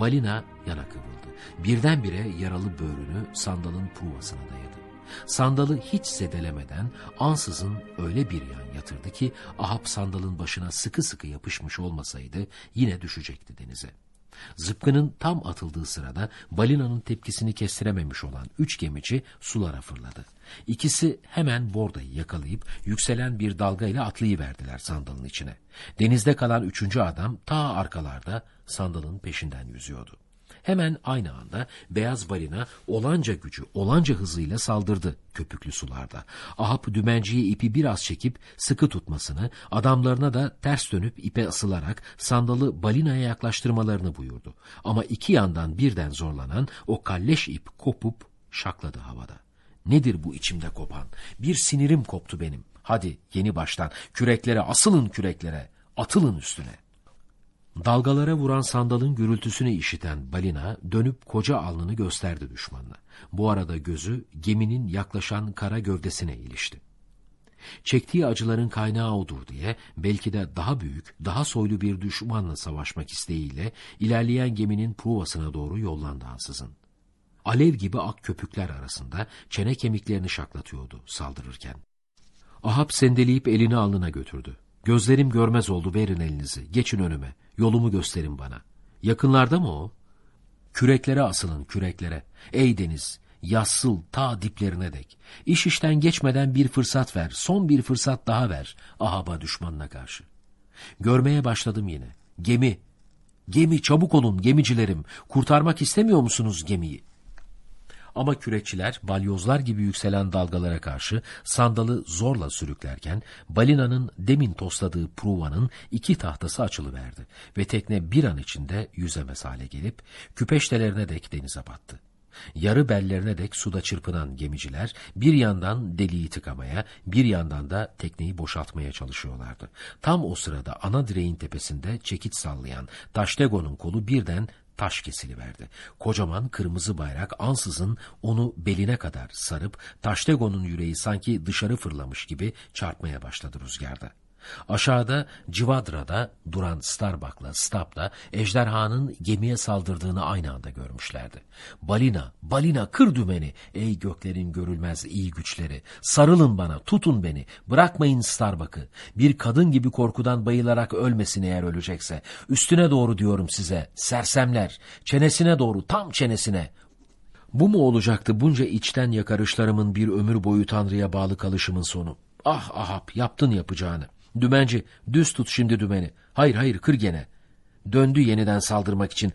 Balina yana kıvrıldı. Birdenbire yaralı böğrünü sandalın pruvasına dayadı. Sandalı hiç zedelemeden ansızın öyle bir yan yatırdı ki Ahab sandalın başına sıkı sıkı yapışmış olmasaydı yine düşecekti denize. Zıpkının tam atıldığı sırada balinanın tepkisini kestirememiş olan üç gemici sulara fırladı. İkisi hemen bordayı yakalayıp yükselen bir dalgayla atlayıverdiler sandalın içine. Denizde kalan üçüncü adam ta arkalarda sandalın peşinden yüzüyordu. Hemen aynı anda beyaz balina olanca gücü, olanca hızıyla saldırdı köpüklü sularda. Ahab dümenciye ipi biraz çekip sıkı tutmasını, adamlarına da ters dönüp ipe asılarak sandalı balinaya yaklaştırmalarını buyurdu. Ama iki yandan birden zorlanan o kalleş ip kopup şakladı havada. Nedir bu içimde kopan? Bir sinirim koptu benim. Hadi yeni baştan küreklere asılın küreklere, atılın üstüne. Dalgalara vuran sandalın gürültüsünü işiten balina dönüp koca alnını gösterdi düşmanına. Bu arada gözü geminin yaklaşan kara gövdesine ilişti. Çektiği acıların kaynağı odur diye belki de daha büyük, daha soylu bir düşmanla savaşmak isteğiyle ilerleyen geminin pruvasına doğru yollandı ansızın. Alev gibi ak köpükler arasında çene kemiklerini şaklatıyordu saldırırken. Ahab sendeleyip elini alnına götürdü. Gözlerim görmez oldu verin elinizi. Geçin önüme. Yolumu gösterin bana. Yakınlarda mı o? Küreklere asılın küreklere. Ey deniz yassıl ta diplerine dek. İş işten geçmeden bir fırsat ver. Son bir fırsat daha ver. Ahaba düşmanına karşı. Görmeye başladım yine. Gemi. Gemi çabuk olun gemicilerim. Kurtarmak istemiyor musunuz gemiyi? Ama kürekçiler balyozlar gibi yükselen dalgalara karşı sandalı zorla sürüklerken balinanın demin tosladığı pruvanın iki tahtası açılıverdi ve tekne bir an içinde yüzemez hale gelip küpeştelerine dek denize battı. Yarı bellerine dek suda çırpınan gemiciler bir yandan deliği tıkamaya, bir yandan da tekneyi boşaltmaya çalışıyorlardı. Tam o sırada ana direğin tepesinde çekit sallayan Taştego'nun kolu birden taş kesiliverdi. Kocaman kırmızı bayrak ansızın onu beline kadar sarıp Taştego'nun yüreği sanki dışarı fırlamış gibi çarpmaya başladı rüzgarda. Aşağıda Civadra'da duran Starbuck'la Stab ejderhanın gemiye saldırdığını aynı anda görmüşlerdi. Balina, balina kır dümeni ey göklerin görülmez iyi güçleri. Sarılın bana, tutun beni, bırakmayın Starbuck'ı. Bir kadın gibi korkudan bayılarak ölmesin eğer ölecekse. Üstüne doğru diyorum size, sersemler, çenesine doğru, tam çenesine. Bu mu olacaktı bunca içten yakarışlarımın bir ömür boyu Tanrı'ya bağlı kalışımın sonu? Ah Ahab yaptın yapacağını. Dümenci düz tut şimdi dümeni. Hayır hayır kır gene. Döndü yeniden saldırmak için.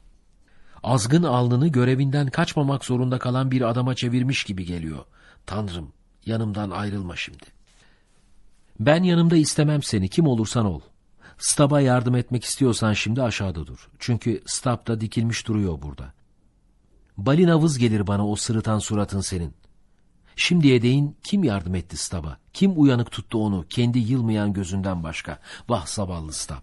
Azgın alnını görevinden kaçmamak zorunda kalan bir adama çevirmiş gibi geliyor. Tanrım yanımdan ayrılma şimdi. Ben yanımda istemem seni kim olursan ol. Stab'a yardım etmek istiyorsan şimdi aşağıda dur. Çünkü Stab da dikilmiş duruyor burada. Balina vız gelir bana o sırıtan suratın senin. Şimdiye değin kim yardım etti Stab'a? Kim uyanık tuttu onu kendi yılmayan gözünden başka? Vah zavallı Stab.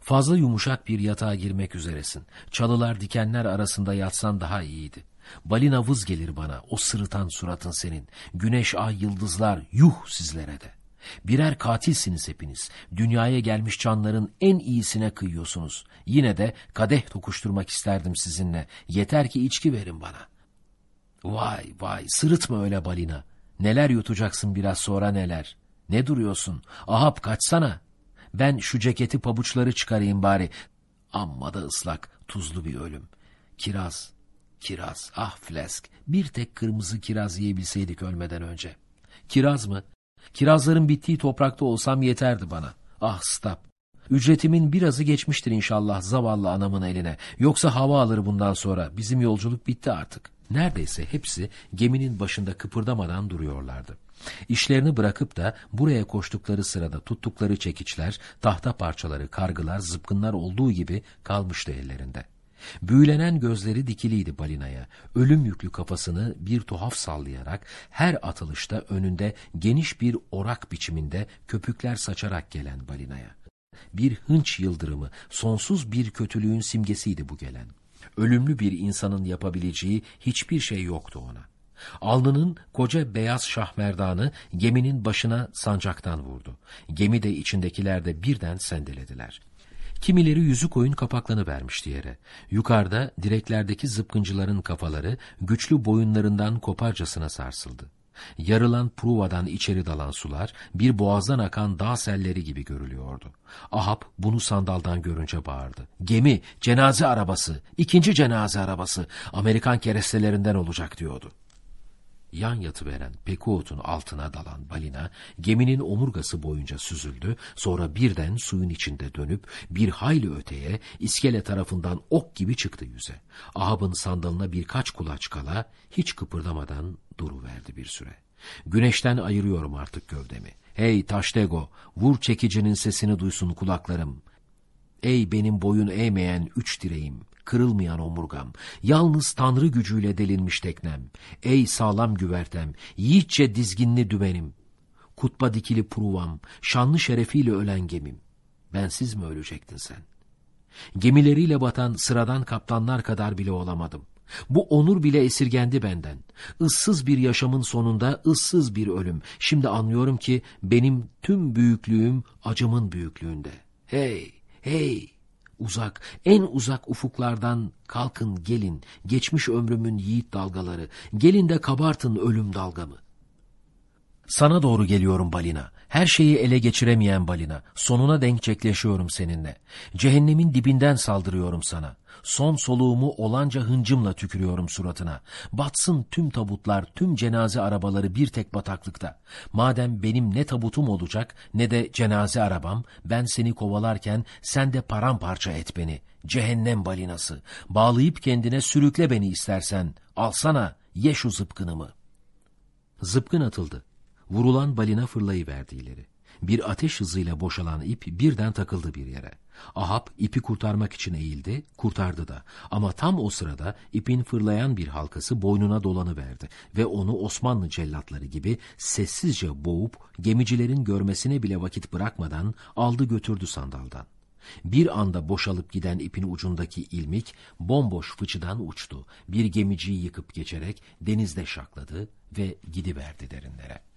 Fazla yumuşak bir yatağa girmek üzeresin. Çalılar dikenler arasında yatsan daha iyiydi. Balina vız gelir bana o sırıtan suratın senin. Güneş, ay, yıldızlar yuh sizlere de. Birer katilsiniz hepiniz. Dünyaya gelmiş canların en iyisine kıyıyorsunuz. Yine de kadeh tokuşturmak isterdim sizinle. Yeter ki içki verin bana.'' Vay vay sırıtma öyle balina. Neler yutacaksın biraz sonra neler. Ne duruyorsun? Ahab kaçsana. Ben şu ceketi pabuçları çıkarayım bari. Amma da ıslak, tuzlu bir ölüm. Kiraz, kiraz, ah flesk. Bir tek kırmızı kiraz yiyebilseydik ölmeden önce. Kiraz mı? Kirazların bittiği toprakta olsam yeterdi bana. Ah stop. Ücretimin birazı geçmiştir inşallah zavallı anamın eline. Yoksa hava alır bundan sonra. Bizim yolculuk bitti artık. Neredeyse hepsi geminin başında kıpırdamadan duruyorlardı. İşlerini bırakıp da buraya koştukları sırada tuttukları çekiçler, tahta parçaları, kargılar, zıpkınlar olduğu gibi kalmıştı ellerinde. Büyülenen gözleri dikiliydi balinaya. Ölüm yüklü kafasını bir tuhaf sallayarak her atılışta önünde geniş bir orak biçiminde köpükler saçarak gelen balinaya. Bir hınç yıldırımı, sonsuz bir kötülüğün simgesiydi bu gelen. Ölümlü bir insanın yapabileceği hiçbir şey yoktu ona. Alnının koca beyaz şahmerdanı geminin başına sancaktan vurdu. Gemi de içindekiler de birden sendelediler. Kimileri yüzü koyun kapaklanı vermişti yere. Yukarıda direklerdeki zıpkıncıların kafaları güçlü boyunlarından koparcasına sarsıldı. Yarılan Pruva'dan içeri dalan sular bir boğazdan akan dağ selleri gibi görülüyordu. Ahab bunu sandaldan görünce bağırdı. Gemi, cenaze arabası, ikinci cenaze arabası, Amerikan kerestelerinden olacak diyordu. Yan yatıveren Pekuot'un altına dalan balina geminin omurgası boyunca süzüldü, sonra birden suyun içinde dönüp bir hayli öteye iskele tarafından ok gibi çıktı yüze. Ahab'ın sandalına birkaç kulaç kala hiç kıpırdamadan duruverdi bir süre. Güneşten ayırıyorum artık gövdemi. Hey Taştego, vur çekicinin sesini duysun kulaklarım. Ey benim boyun eğmeyen üç direğim, kırılmayan omurgam, yalnız tanrı gücüyle delinmiş teknem, ey sağlam güvertem, yiğitçe dizginli dümenim, kutba dikili pruvam, şanlı şerefiyle ölen gemim, bensiz mi ölecektin sen? Gemileriyle batan sıradan kaptanlar kadar bile olamadım. Bu onur bile esirgendi benden. Issız bir yaşamın sonunda ıssız bir ölüm. Şimdi anlıyorum ki benim tüm büyüklüğüm acımın büyüklüğünde. Hey, hey! Uzak, en uzak ufuklardan kalkın gelin, geçmiş ömrümün yiğit dalgaları, gelin de kabartın ölüm dalgamı. Sana doğru geliyorum balina. Her şeyi ele geçiremeyen balina. Sonuna denk çekleşiyorum seninle. Cehennemin dibinden saldırıyorum sana. Son soluğumu olanca hıncımla tükürüyorum suratına. Batsın tüm tabutlar, tüm cenaze arabaları bir tek bataklıkta. Madem benim ne tabutum olacak ne de cenaze arabam, ben seni kovalarken sen de paramparça et beni. Cehennem balinası. Bağlayıp kendine sürükle beni istersen. Alsana, ye şu zıpkınımı. Zıpkın atıldı. Vurulan balina fırlayıverdi ileri. Bir ateş hızıyla boşalan ip birden takıldı bir yere. Ahab ipi kurtarmak için eğildi, kurtardı da. Ama tam o sırada ipin fırlayan bir halkası boynuna dolanıverdi ve onu Osmanlı cellatları gibi sessizce boğup gemicilerin görmesine bile vakit bırakmadan aldı götürdü sandaldan. Bir anda boşalıp giden ipin ucundaki ilmik bomboş fıçıdan uçtu. Bir gemiciyi yıkıp geçerek denizde şakladı ve gidiverdi derinlere.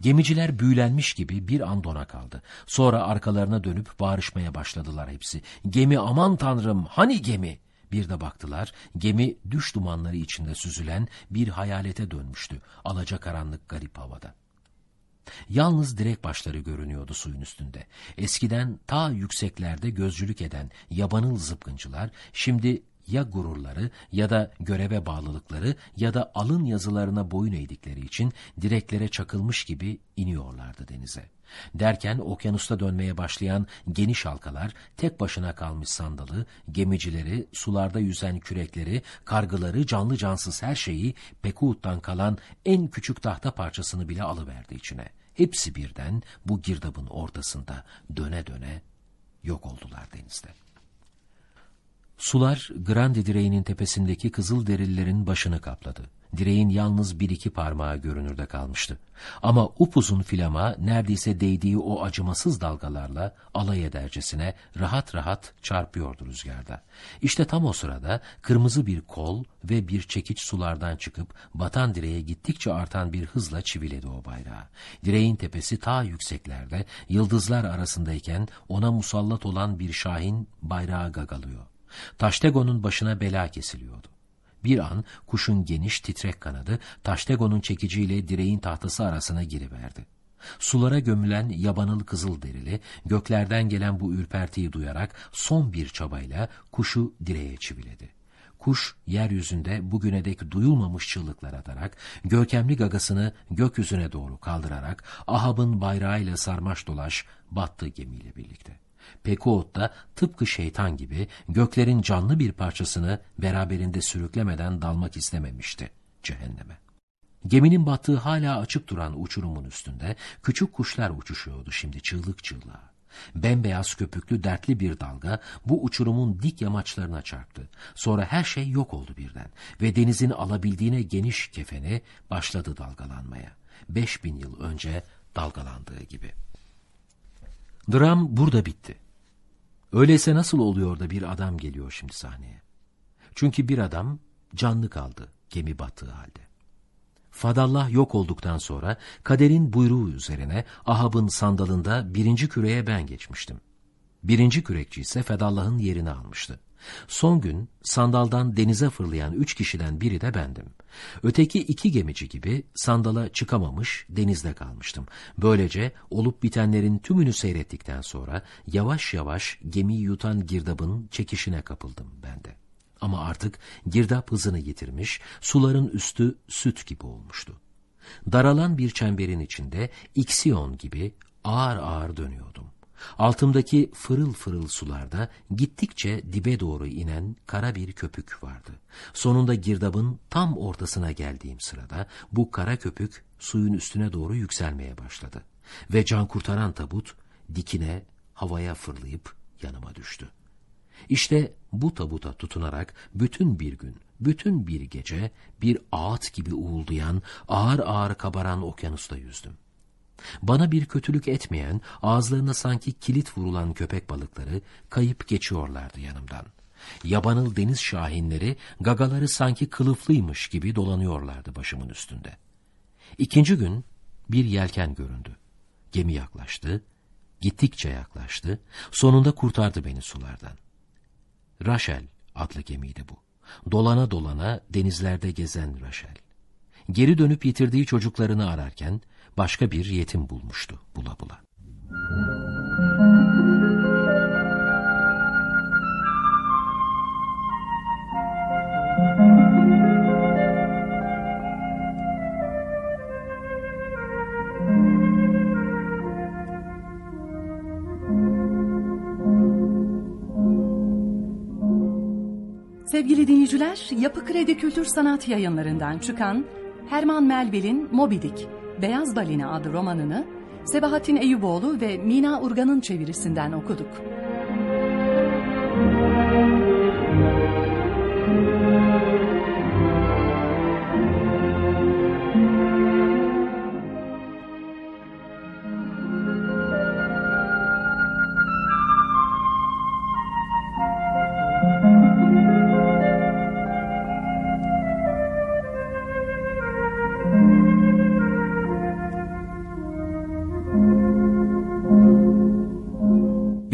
Gemiciler büyülenmiş gibi bir an dona kaldı. Sonra arkalarına dönüp bağırışmaya başladılar hepsi. Gemi aman tanrım hani gemi? Bir de baktılar gemi düş dumanları içinde süzülen bir hayalete dönmüştü. Alaca karanlık garip havada. Yalnız direk başları görünüyordu suyun üstünde. Eskiden ta yükseklerde gözcülük eden yabanıl zıpkıncılar şimdi ya gururları ya da göreve bağlılıkları ya da alın yazılarına boyun eğdikleri için direklere çakılmış gibi iniyorlardı denize. Derken okyanusta dönmeye başlayan geniş halkalar, tek başına kalmış sandalı, gemicileri, sularda yüzen kürekleri, kargıları, canlı cansız her şeyi Pekuut'tan kalan en küçük tahta parçasını bile alıverdi içine. Hepsi birden bu girdabın ortasında döne döne yok oldular denizde. Sular Grande direğinin tepesindeki kızıl derillerin başını kapladı. Direğin yalnız bir iki parmağı görünürde kalmıştı. Ama upuzun filama neredeyse değdiği o acımasız dalgalarla alay edercesine rahat rahat çarpıyordu rüzgarda. İşte tam o sırada kırmızı bir kol ve bir çekiç sulardan çıkıp batan direğe gittikçe artan bir hızla çiviledi o bayrağı. Direğin tepesi ta yükseklerde yıldızlar arasındayken ona musallat olan bir şahin bayrağı gagalıyor. Taştego'nun başına bela kesiliyordu. Bir an kuşun geniş titrek kanadı Taştego'nun çekiciyle direğin tahtası arasına giriverdi. Sulara gömülen yabanıl kızıl derili göklerden gelen bu ürpertiyi duyarak son bir çabayla kuşu direğe çiviledi. Kuş yeryüzünde bugüne dek duyulmamış çığlıklar atarak, görkemli gagasını gökyüzüne doğru kaldırarak Ahab'ın bayrağıyla sarmaş dolaş battı gemiyle birlikte. Pekuot da tıpkı şeytan gibi göklerin canlı bir parçasını beraberinde sürüklemeden dalmak istememişti cehenneme. Geminin battığı hala açık duran uçurumun üstünde küçük kuşlar uçuşuyordu şimdi çığlık çığlığa. Bembeyaz köpüklü dertli bir dalga bu uçurumun dik yamaçlarına çarptı. Sonra her şey yok oldu birden ve denizin alabildiğine geniş kefeni başladı dalgalanmaya. Beş bin yıl önce dalgalandığı gibi. Dram burada bitti. Öyleyse nasıl oluyor da bir adam geliyor şimdi sahneye? Çünkü bir adam canlı kaldı gemi battığı halde. Fadallah yok olduktan sonra kaderin buyruğu üzerine Ahab'ın sandalında birinci küreye ben geçmiştim. Birinci kürekçi ise Fedallah'ın yerini almıştı. Son gün sandaldan denize fırlayan üç kişiden biri de bendim. Öteki iki gemici gibi sandala çıkamamış denizde kalmıştım. Böylece olup bitenlerin tümünü seyrettikten sonra yavaş yavaş gemiyi yutan girdabın çekişine kapıldım ben de. Ama artık girdap hızını yitirmiş, suların üstü süt gibi olmuştu. Daralan bir çemberin içinde iksiyon gibi ağır ağır dönüyordum. Altımdaki fırıl fırıl sularda gittikçe dibe doğru inen kara bir köpük vardı. Sonunda girdabın tam ortasına geldiğim sırada bu kara köpük suyun üstüne doğru yükselmeye başladı. Ve can kurtaran tabut dikine havaya fırlayıp yanıma düştü. İşte bu tabuta tutunarak bütün bir gün, bütün bir gece bir ağıt gibi uğuldayan, ağır ağır kabaran okyanusta yüzdüm. Bana bir kötülük etmeyen, ağızlarına sanki kilit vurulan köpek balıkları kayıp geçiyorlardı yanımdan. Yabanıl deniz şahinleri gagaları sanki kılıflıymış gibi dolanıyorlardı başımın üstünde. İkinci gün bir yelken göründü. Gemi yaklaştı, gittikçe yaklaştı, sonunda kurtardı beni sulardan. Rachel adlı gemiydi bu. Dolana dolana denizlerde gezen Rachel. Geri dönüp yitirdiği çocuklarını ararken başka bir yetim bulmuştu bula bula. Sevgili dinleyiciler, Yapı Kredi Kültür Sanat yayınlarından çıkan Herman Melville'in Moby Dick, Beyaz Balina adlı romanını Sebahattin Eyüboğlu ve Mina Urgan'ın çevirisinden okuduk.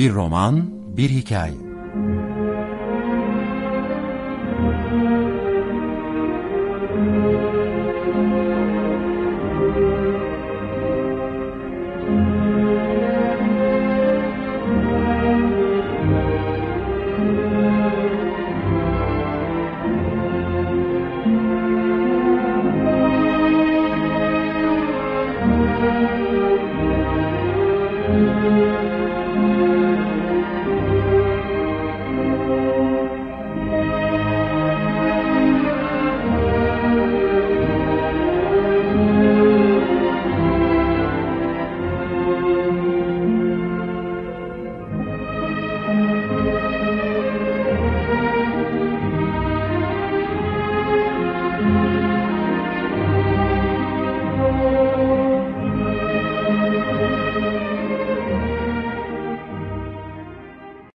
Bir roman, bir hikaye.